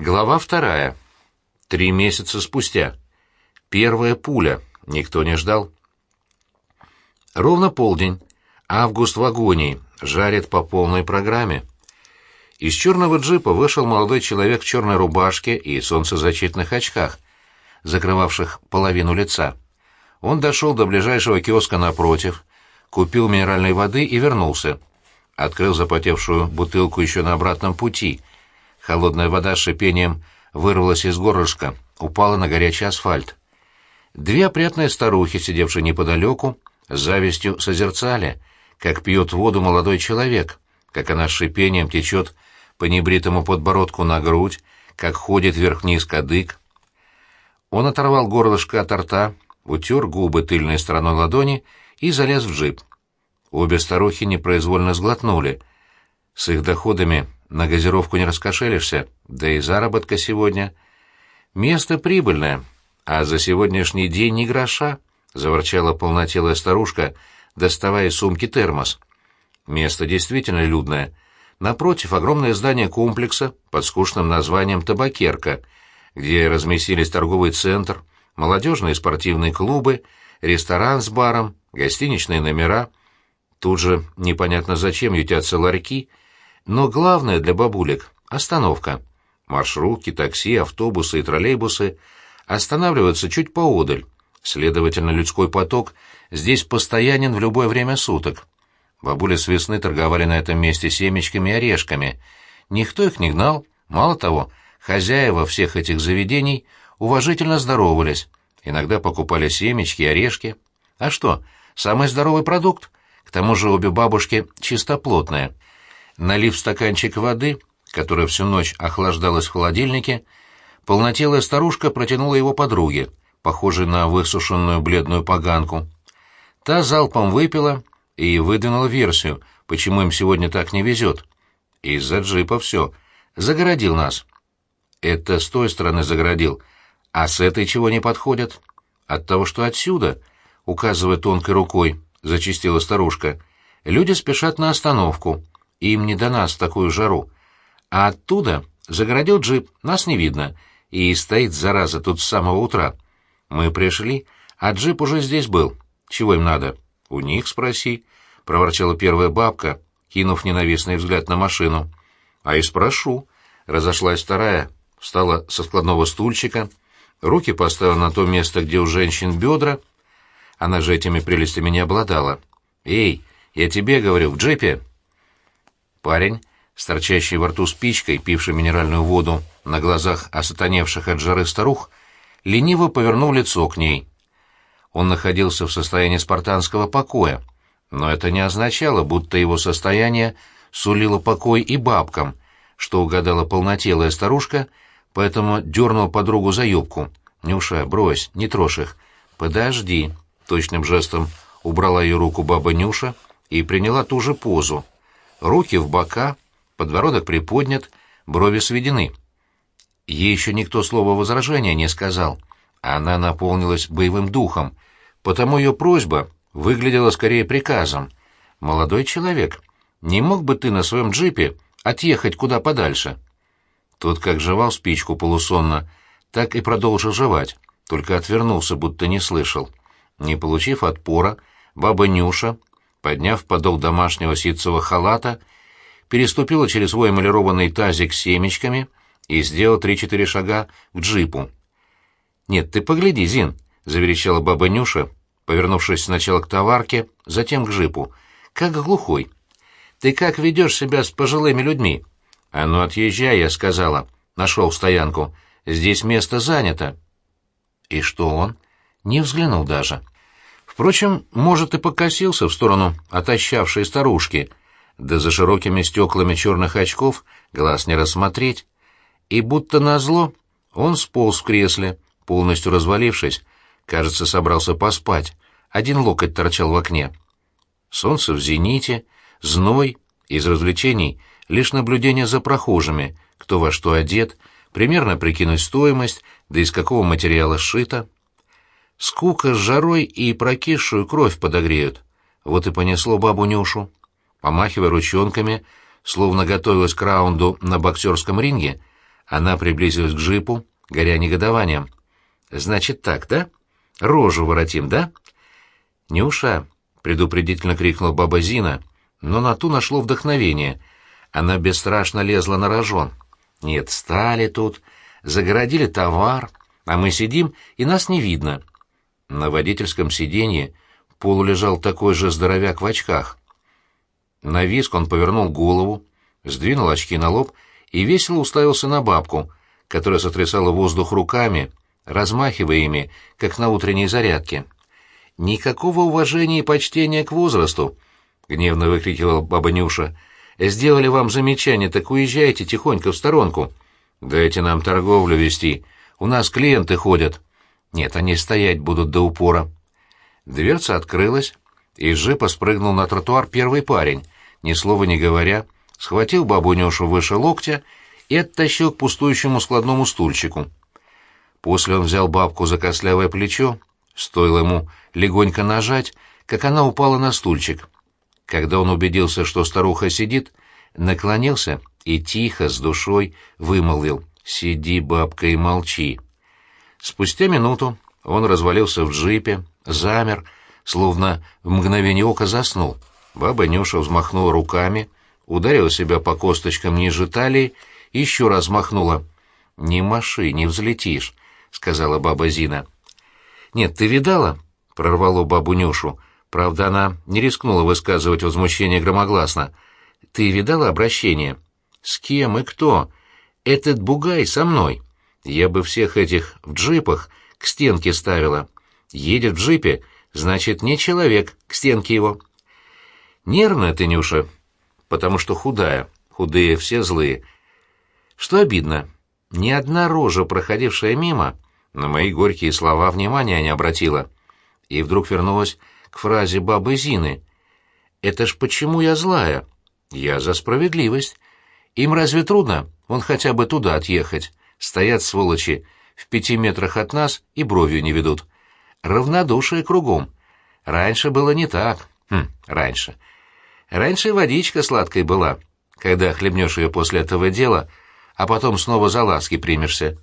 Глава вторая. Три месяца спустя. Первая пуля. Никто не ждал. Ровно полдень. Август в агонии. Жарит по полной программе. Из черного джипа вышел молодой человек в черной рубашке и солнцезащитных очках, закрывавших половину лица. Он дошел до ближайшего киоска напротив, купил минеральной воды и вернулся. Открыл запотевшую бутылку еще на обратном пути. Холодная вода с шипением вырвалась из горлышка, упала на горячий асфальт. Две опрятные старухи, сидевшие неподалеку, с завистью созерцали, как пьет воду молодой человек, как она с шипением течет по небритому подбородку на грудь, как ходит вверх-вниз кадык. Он оторвал горлышко от рта, утер губы тыльной стороной ладони и залез в джип. Обе старухи непроизвольно сглотнули. С их доходами на газировку не раскошелишься, да и заработка сегодня. Место прибыльное, а за сегодняшний день ни гроша, — заворчала полнотелая старушка, доставая из сумки термос. Место действительно людное — Напротив, огромное здание комплекса под скучным названием «Табакерка», где разместились торговый центр, молодежные спортивные клубы, ресторан с баром, гостиничные номера. Тут же непонятно зачем ютятся ларьки, но главное для бабулек — остановка. Маршрутки, такси, автобусы и троллейбусы останавливаются чуть поодаль, следовательно, людской поток здесь постоянен в любое время суток. Бабули с весны торговали на этом месте семечками и орешками. Никто их не гнал, мало того, хозяева всех этих заведений уважительно здоровались, иногда покупали семечки и орешки. А что, самый здоровый продукт? К тому же обе бабушки чистоплотные. Налив стаканчик воды, которая всю ночь охлаждалась в холодильнике, полнотелая старушка протянула его подруге, похожей на высушенную бледную поганку. Та залпом выпила и выдвинула версию, почему им сегодня так не везет. Из-за джипа все. Загородил нас. Это с той стороны загородил. А с этой чего не подходят? От того, что отсюда, указывая тонкой рукой, зачистила старушка, люди спешат на остановку. Им не до нас в такую жару. А оттуда загородил джип, нас не видно, и стоит, зараза, тут с самого утра. Мы пришли, а джип уже здесь был. Чего им надо? «У них спроси», — проворчала первая бабка, кинув ненавистный взгляд на машину. «А и спрошу», — разошлась вторая, встала со складного стульчика, руки поставила на то место, где у женщин бедра. Она же этими прелестями не обладала. «Эй, я тебе говорю, в джипе!» Парень, с во рту спичкой, пивший минеральную воду на глазах осатаневших от жары старух, лениво повернул лицо к ней он находился в состоянии спартанского покоя, но это не означало, будто его состояние сулило покой и бабкам, что угадала полнотелая старушка, поэтому дернул подругу за юбку. «Нюша, брось, не трожь их». «Подожди», — точным жестом убрала ее руку баба Нюша и приняла ту же позу. Руки в бока, подбородок приподнят, брови сведены. Ей еще никто слова возражения не сказал — она наполнилась боевым духом, потому ее просьба выглядела скорее приказом. «Молодой человек, не мог бы ты на своем джипе отъехать куда подальше?» Тот как жевал спичку полусонно, так и продолжил жевать, только отвернулся, будто не слышал. Не получив отпора, баба Нюша, подняв подол домашнего ситцевого халата, переступила через свой эмалированный тазик с семечками и сделала три-четыре шага к джипу. «Нет, ты погляди, Зин», — заверещала баба Нюша, повернувшись сначала к товарке, затем к жипу. «Как глухой. Ты как ведешь себя с пожилыми людьми?» «А ну, отъезжай», — я сказала. Нашел стоянку. «Здесь место занято». И что он? Не взглянул даже. Впрочем, может, и покосился в сторону отощавшей старушки, да за широкими стеклами черных очков глаз не рассмотреть. И будто назло он сполз в кресле, полностью развалившись, кажется, собрался поспать. Один локоть торчал в окне. Солнце в зените, зной, из развлечений лишь наблюдение за прохожими, кто во что одет, примерно прикинуть стоимость, да из какого материала сшито. Скука с жарой и прокисшую кровь подогреют. Вот и понесло бабу Нюшу. Помахивая ручонками, словно готовилась к раунду на боксерском ринге, Она приблизилась к джипу, горя негодованием. «Значит так, да? Рожу воротим, да?» «Нюша!» — предупредительно крикнула баба Зина, но на ту нашло вдохновение. Она бесстрашно лезла на рожон. «Нет, стали тут, загородили товар, а мы сидим, и нас не видно». На водительском сиденье полулежал такой же здоровяк в очках. На виск он повернул голову, сдвинул очки на лоб и весело уставился на бабку, которая сотрясала воздух руками, размахивая ими, как на утренней зарядке. «Никакого уважения и почтения к возрасту!» — гневно выкрикивала баба Нюша. «Сделали вам замечание, так уезжайте тихонько в сторонку. Дайте нам торговлю вести. У нас клиенты ходят». «Нет, они стоять будут до упора». Дверца открылась, и из джипа спрыгнул на тротуар первый парень, ни слова не говоря, схватил бабу Нюшу выше локтя и оттащил к пустующему складному стульчику. После он взял бабку за костлявое плечо, стоило ему легонько нажать, как она упала на стульчик. Когда он убедился, что старуха сидит, наклонился и тихо, с душой, вымолвил «Сиди, бабка, и молчи». Спустя минуту он развалился в джипе, замер, словно в мгновение ока заснул. Баба Нюша взмахнула руками, ударила себя по косточкам ниже талии и еще раз махнула. «Не маши, не взлетишь», — сказала баба Зина. «Нет, ты видала?» — прорвало бабу Нюшу. Правда, она не рискнула высказывать возмущение громогласно. «Ты видала обращение?» «С кем и кто?» «Этот бугай со мной. Я бы всех этих в джипах к стенке ставила. Едет в джипе, значит, не человек, к стенке его. Нервная ты, Нюша, потому что худая. Худые все злые. Что обидно, ни одна рожа, проходившая мимо, на мои горькие слова внимания не обратила. И вдруг вернулась к фразе бабы Зины. «Это ж почему я злая? Я за справедливость. Им разве трудно? Вон хотя бы туда отъехать. Стоят сволочи в пяти метрах от нас и бровью не ведут. Равнодушие кругом. Раньше было не так. Хм, раньше. Раньше водичка сладкой была, когда хлебнешь ее после этого дела, а потом снова за ласки примешься.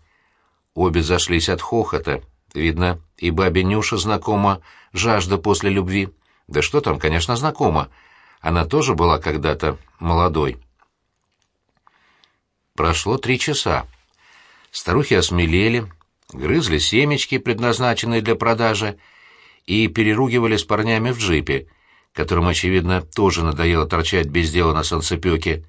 Обе зашлись от хохота. Видно, и бабе Нюша знакома жажда после любви. Да что там, конечно, знакома. Она тоже была когда-то молодой. Прошло три часа. Старухи осмелели, грызли семечки, предназначенные для продажи, и переругивали с парнями в джипе, которым, очевидно, тоже надоело торчать без дела на солнцепёке.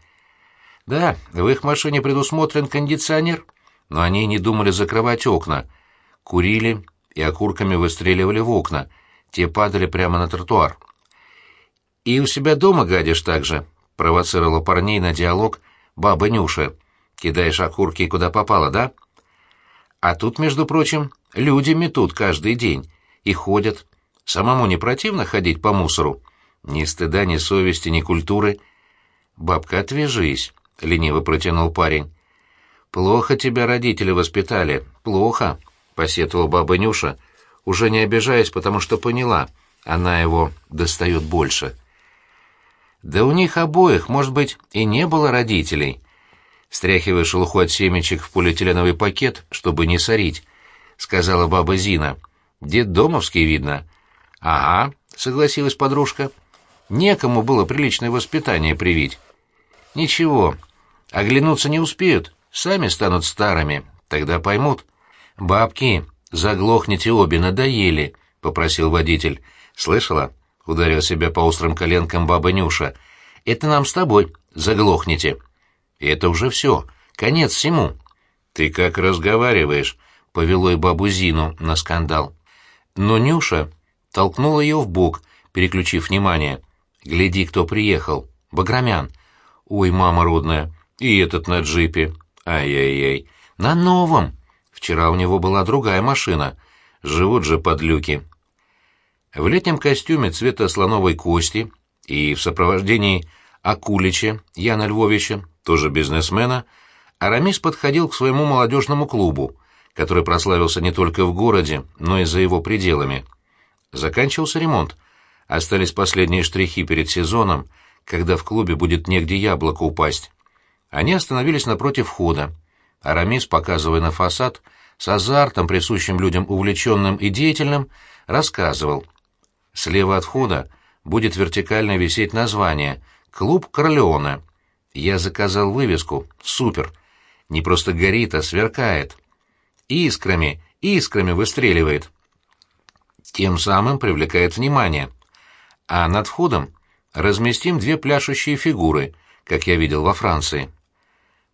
Да, в их машине предусмотрен кондиционер, но они не думали закрывать окна, курили и окурками выстреливали в окна, те падали прямо на тротуар. «И у себя дома гадишь так же?» — провоцировала парней на диалог баба Нюша — Кидаешь окурки куда попало, да? А тут, между прочим, люди метут каждый день и ходят. Самому не противно ходить по мусору? Ни стыда, ни совести, ни культуры. Бабка, отвяжись, — лениво протянул парень. Плохо тебя родители воспитали, плохо, — посетовала баба Нюша, уже не обижаясь, потому что поняла, она его достает больше. Да у них обоих, может быть, и не было родителей, — стряхивая шелуху от семечек в полиэтиленовый пакет, чтобы не сорить, — сказала баба Зина. «Дед домовский, видно». «Ага», — согласилась подружка. «Некому было приличное воспитание привить». «Ничего, оглянуться не успеют, сами станут старыми, тогда поймут». «Бабки, заглохните обе, надоели», — попросил водитель. «Слышала?» — ударил себя по острым коленкам баба Нюша. «Это нам с тобой, заглохните». И это уже все, конец всему. Ты как разговариваешь, повело и бабу Зину на скандал. Но Нюша толкнула ее в бок, переключив внимание. Гляди, кто приехал. Баграмян. Ой, мама родная, и этот на джипе. Ай-яй-яй. На новом. Вчера у него была другая машина. Живут же подлюки. В летнем костюме цвета слоновой кости и в сопровождении Акулича Яна Львовича тоже бизнесмена, Арамис подходил к своему молодежному клубу, который прославился не только в городе, но и за его пределами. Заканчивался ремонт. Остались последние штрихи перед сезоном, когда в клубе будет негде яблоко упасть. Они остановились напротив входа. Арамис, показывая на фасад, с азартом, присущим людям увлеченным и деятельным, рассказывал. Слева от входа будет вертикально висеть название «Клуб Корлеоне». Я заказал вывеску. Супер. Не просто горит, а сверкает. Искрами, искрами выстреливает. Тем самым привлекает внимание. А над входом разместим две пляшущие фигуры, как я видел во Франции.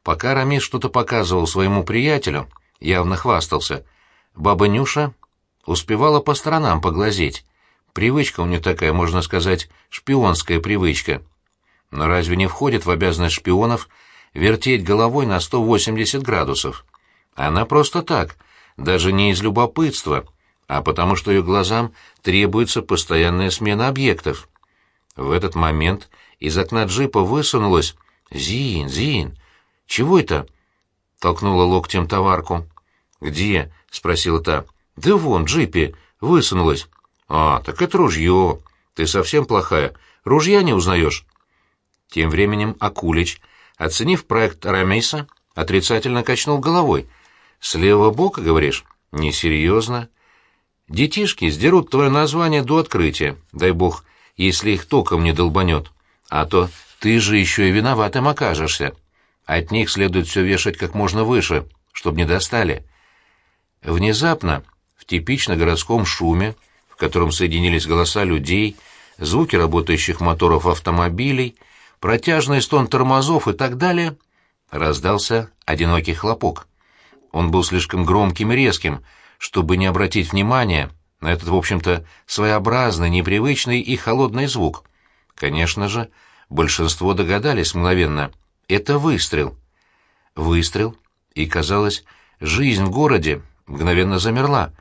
Пока Рамис что-то показывал своему приятелю, явно хвастался, баба Нюша успевала по сторонам поглазеть. Привычка у нее такая, можно сказать, шпионская привычка. Но разве не входит в обязанность шпионов вертеть головой на 180 градусов? Она просто так, даже не из любопытства, а потому что ее глазам требуется постоянная смена объектов. В этот момент из окна джипа высунулась «Зин, Зин, чего это?» — толкнула локтем товарку. «Где?» — спросила та. «Да вон, джипе, высунулась». «А, так это ружье. Ты совсем плохая. Ружья не узнаешь». Тем временем Акулич, оценив проект Рамейса, отрицательно качнул головой. «С левого бока, говоришь? Несерьезно. Детишки сдерут твое название до открытия, дай бог, если их током не долбанет. А то ты же еще и виноватым окажешься. От них следует все вешать как можно выше, чтобы не достали». Внезапно, в типично городском шуме, в котором соединились голоса людей, звуки работающих моторов автомобилей, протяжный стон тормозов и так далее, раздался одинокий хлопок. Он был слишком громким и резким, чтобы не обратить внимания на этот, в общем-то, своеобразный, непривычный и холодный звук. Конечно же, большинство догадались мгновенно. Это выстрел. Выстрел, и, казалось, жизнь в городе мгновенно замерла,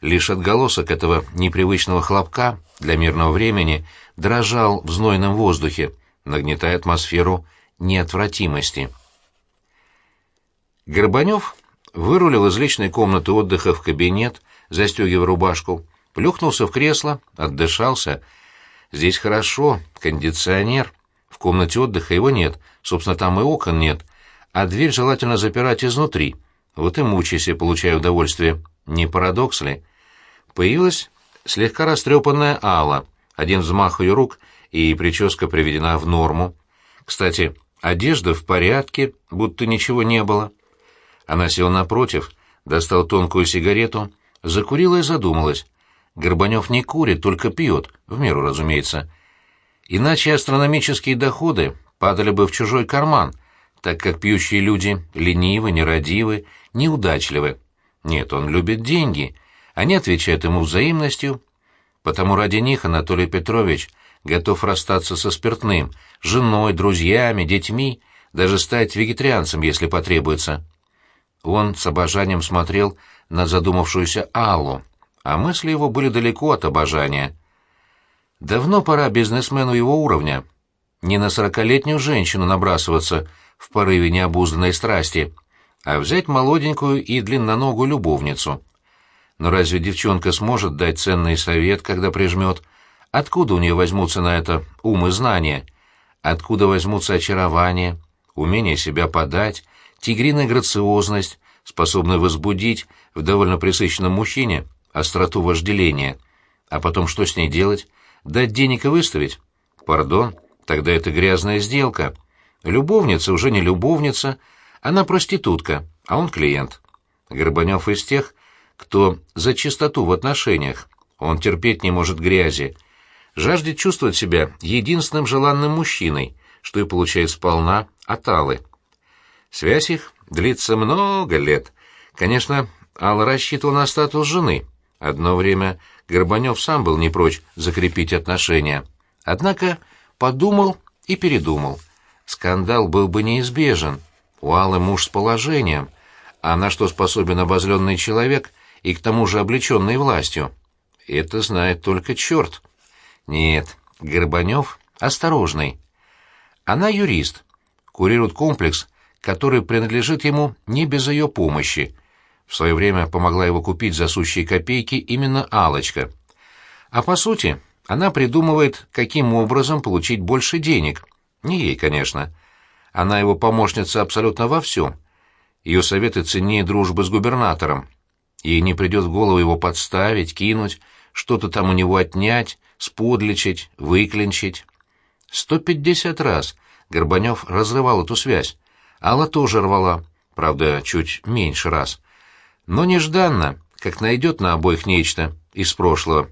Лишь отголосок этого непривычного хлопка для мирного времени дрожал в знойном воздухе, нагнетая атмосферу неотвратимости. Горбанев вырулил из личной комнаты отдыха в кабинет, застегивая рубашку, плюхнулся в кресло, отдышался. Здесь хорошо, кондиционер. В комнате отдыха его нет, собственно, там и окон нет, а дверь желательно запирать изнутри. Вот и мучайся, получая удовольствие. Не парадокс ли? Появилась слегка растрепанная Алла, один взмах ее рук, и прическа приведена в норму. Кстати, одежда в порядке, будто ничего не было. Она села напротив, достал тонкую сигарету, закурила и задумалась. Горбанев не курит, только пьет, в меру, разумеется. Иначе астрономические доходы падали бы в чужой карман, так как пьющие люди ленивы, нерадивы, неудачливы. Нет, он любит деньги — они отвечают ему взаимностью, потому ради них Анатолий Петрович готов расстаться со спиртным, женой, друзьями, детьми, даже стать вегетарианцем, если потребуется. Он с обожанием смотрел на задумавшуюся Аллу, а мысли его были далеко от обожания. Давно пора бизнесмену его уровня не на сорокалетнюю женщину набрасываться в порыве необузданной страсти, а взять молоденькую и длинноногую любовницу. Но разве девчонка сможет дать ценный совет, когда прижмет? Откуда у нее возьмутся на это ум и знания? Откуда возьмутся очарование, умение себя подать, тигриная грациозность, способная возбудить в довольно присыщенном мужчине остроту вожделения? А потом что с ней делать? Дать денег и выставить? Пардон, тогда это грязная сделка. Любовница уже не любовница, она проститутка, а он клиент. Горбанев из тех, кто за чистоту в отношениях, он терпеть не может грязи, жаждет чувствовать себя единственным желанным мужчиной, что и получает сполна от Аллы. Связь их длится много лет. Конечно, Алла рассчитывала на статус жены. Одно время Горбанев сам был не прочь закрепить отношения. Однако подумал и передумал. Скандал был бы неизбежен. У Аллы муж с положением. А на что способен обозленный человек, и к тому же облеченной властью. Это знает только черт. Нет, Горбанев осторожный. Она юрист, курирует комплекс, который принадлежит ему не без ее помощи. В свое время помогла его купить за сущие копейки именно алочка А по сути, она придумывает, каким образом получить больше денег. Не ей, конечно. Она его помощница абсолютно во всем. Ее советы ценнее дружбы с губернатором. Ей не придет в голову его подставить, кинуть, что-то там у него отнять, сподличить, выклинчить. Сто пятьдесят раз Горбанев разрывал эту связь. Алла тоже рвала, правда, чуть меньше раз. Но нежданно, как найдет на обоих нечто из прошлого.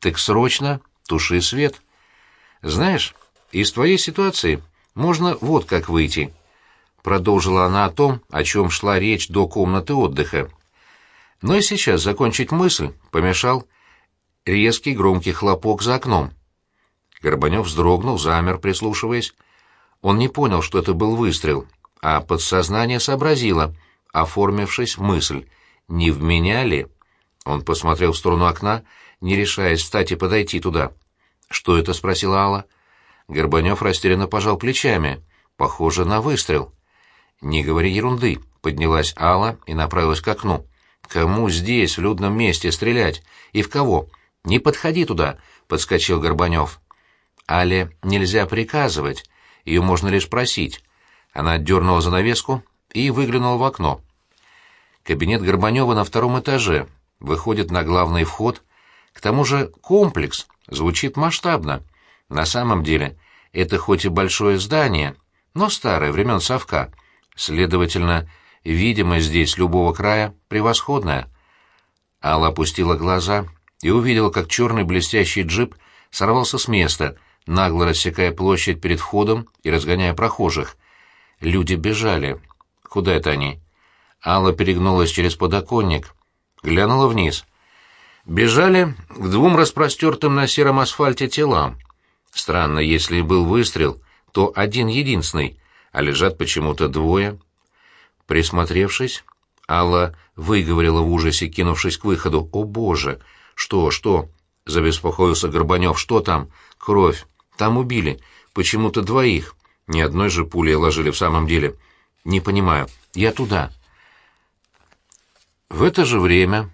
Так срочно туши свет. Знаешь, из твоей ситуации можно вот как выйти. Продолжила она о том, о чем шла речь до комнаты отдыха. Но и сейчас закончить мысль помешал резкий громкий хлопок за окном. Горбанев вздрогнул, замер, прислушиваясь. Он не понял, что это был выстрел, а подсознание сообразило, оформившись мысль, не в меня ли? Он посмотрел в сторону окна, не решаясь встать и подойти туда. «Что это?» — спросила Алла. Горбанев растерянно пожал плечами. «Похоже на выстрел». «Не говори ерунды», — поднялась Алла и направилась к окну. «Кому здесь, в людном месте, стрелять? И в кого?» «Не подходи туда», — подскочил Горбанев. Але нельзя приказывать, ее можно лишь просить. Она отдернула занавеску и выглянула в окно. Кабинет Горбанева на втором этаже, выходит на главный вход. К тому же комплекс звучит масштабно. На самом деле это хоть и большое здание, но старое, времен совка. Следовательно, видимость здесь любого края превосходная. Алла опустила глаза и увидела, как черный блестящий джип сорвался с места, нагло рассекая площадь перед входом и разгоняя прохожих. Люди бежали. Куда это они? Алла перегнулась через подоконник, глянула вниз. Бежали к двум распростертым на сером асфальте телам. Странно, если и был выстрел, то один единственный, а лежат почему-то двое. Присмотревшись, Алла выговорила в ужасе, кинувшись к выходу. «О, Боже! Что, что?» — забеспокоился Горбанев. «Что там? Кровь. Там убили. Почему-то двоих. Ни одной же пули ложили в самом деле. Не понимаю. Я туда». В это же время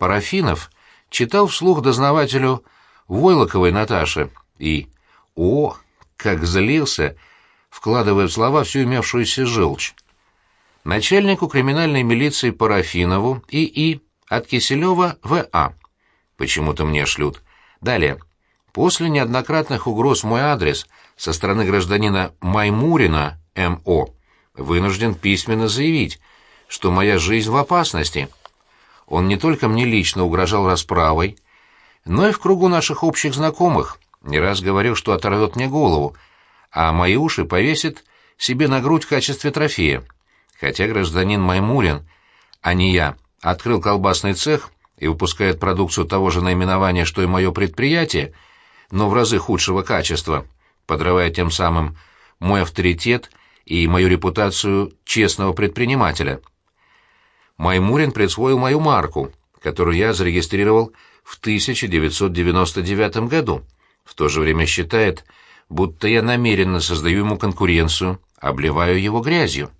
Парафинов читал вслух дознавателю Войлоковой Наташе и «О, как злился!» вкладывая в слова всю имевшуюся желчь. Начальнику криминальной милиции Парафинову и И от Киселева В.А. Почему-то мне шлют. Далее. После неоднократных угроз в мой адрес со стороны гражданина Маймурина М.О. вынужден письменно заявить, что моя жизнь в опасности. Он не только мне лично угрожал расправой, но и в кругу наших общих знакомых не раз говорил, что оторвет мне голову, а мои уши повесит себе на грудь в качестве трофея. Хотя гражданин Маймурин, а не я, открыл колбасный цех и выпускает продукцию того же наименования, что и мое предприятие, но в разы худшего качества, подрывая тем самым мой авторитет и мою репутацию честного предпринимателя. Маймурин присвоил мою марку, которую я зарегистрировал в 1999 году. В то же время считает, будто я намеренно создаю ему конкуренцию, обливаю его грязью.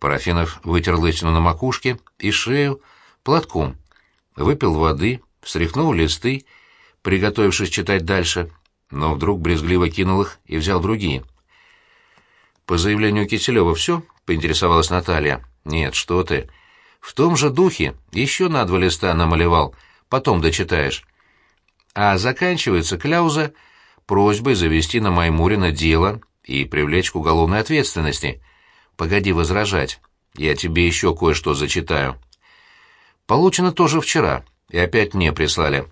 Парафинов вытер лысину на макушке и шею платком, выпил воды, встряхнул листы, приготовившись читать дальше, но вдруг брезгливо кинул их и взял другие. «По заявлению Киселева все?» — поинтересовалась Наталья. «Нет, что ты. В том же духе еще на два листа намалевал, потом дочитаешь. А заканчивается кляуза просьбой завести на Маймурина дело и привлечь к уголовной ответственности. Погоди возражать, я тебе еще кое-что зачитаю. Получено тоже вчера, и опять мне прислали.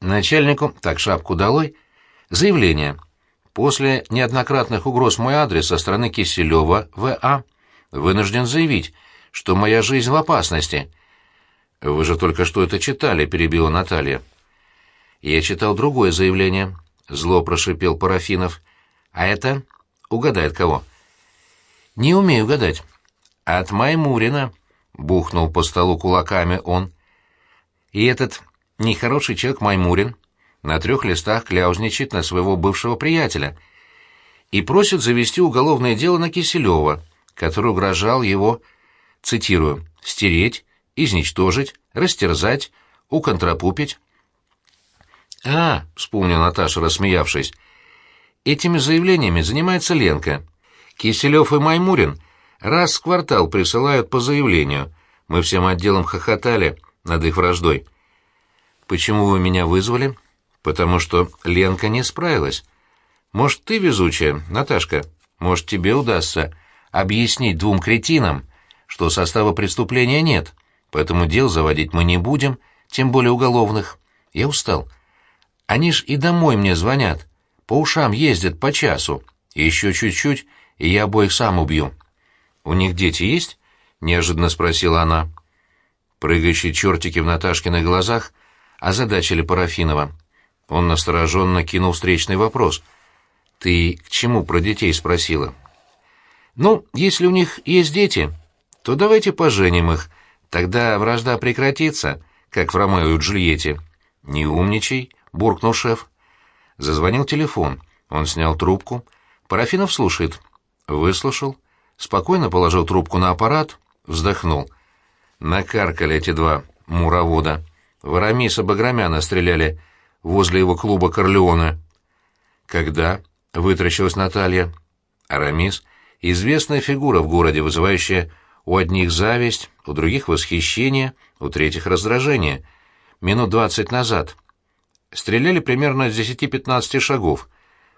Начальнику, так шапку долой, заявление. После неоднократных угроз мой адрес со стороны Киселева В.А. вынужден заявить, что моя жизнь в опасности. Вы же только что это читали, перебила Наталья. Я читал другое заявление, зло прошипел Парафинов. А это угадает кого? Не умею гадать. От Маймурина, бухнул по столу кулаками он. И этот нехороший человек Маймурин на трех листах кляузничает на своего бывшего приятеля и просит завести уголовное дело на Киселева, который угрожал его цитирую, «стереть, изничтожить, растерзать, уконтрапупить». «А», — вспомнила Наташа, рассмеявшись, — «этими заявлениями занимается Ленка. Киселев и Маймурин Раз в квартал присылают по заявлению. Мы всем отделом хохотали над их враждой. Почему вы меня вызвали? Потому что Ленка не справилась. Может, ты везучая, Наташка? Может, тебе удастся объяснить двум кретинам, что состава преступления нет, поэтому дел заводить мы не будем, тем более уголовных. Я устал. Они ж и домой мне звонят, по ушам ездят по часу. Еще чуть-чуть, и я обоих сам убью. «У них дети есть?» — неожиданно спросила она. Прыгающие чертики в Наташкиных глазах озадачили Парафинова. Он настороженно кинул встречный вопрос. «Ты к чему про детей спросила?» «Ну, если у них есть дети, то давайте поженим их, тогда вражда прекратится, как в Ромео и Джульетте». «Не умничай», — буркнул шеф. Зазвонил телефон. Он снял трубку. Парафинов слушает. Выслушал спокойно положил трубку на аппарат, вздохнул. Накаркали эти два муровода. Варамиса Баграмяна стреляли возле его клуба Корлеона. Когда? — вытращилась Наталья. Арамис — известная фигура в городе, вызывающая у одних зависть, у других восхищение, у третьих раздражение. Минут двадцать назад. Стреляли примерно с десяти-пятнадцати шагов.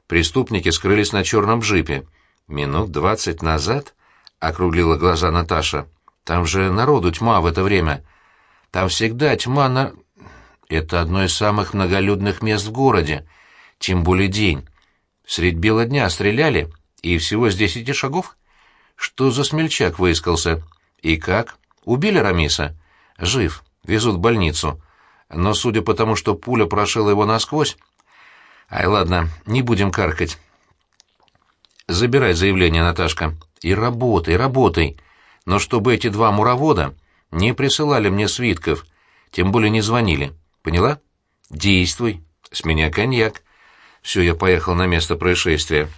Преступники скрылись на черном джипе. «Минут двадцать назад?» — округлила глаза Наташа. «Там же народу тьма в это время. Там всегда тьма на...» «Это одно из самых многолюдных мест в городе. Тем более день. Средь бела дня стреляли, и всего с десяти шагов? Что за смельчак выискался? И как? Убили Рамиса? Жив. Везут в больницу. Но судя по тому, что пуля прошила его насквозь... Ай, ладно, не будем каркать. Забирай заявление, Наташка. И работай, работай. Но чтобы эти два муровода не присылали мне свитков, тем более не звонили. Поняла? Действуй. С меня коньяк. Все, я поехал на место происшествия.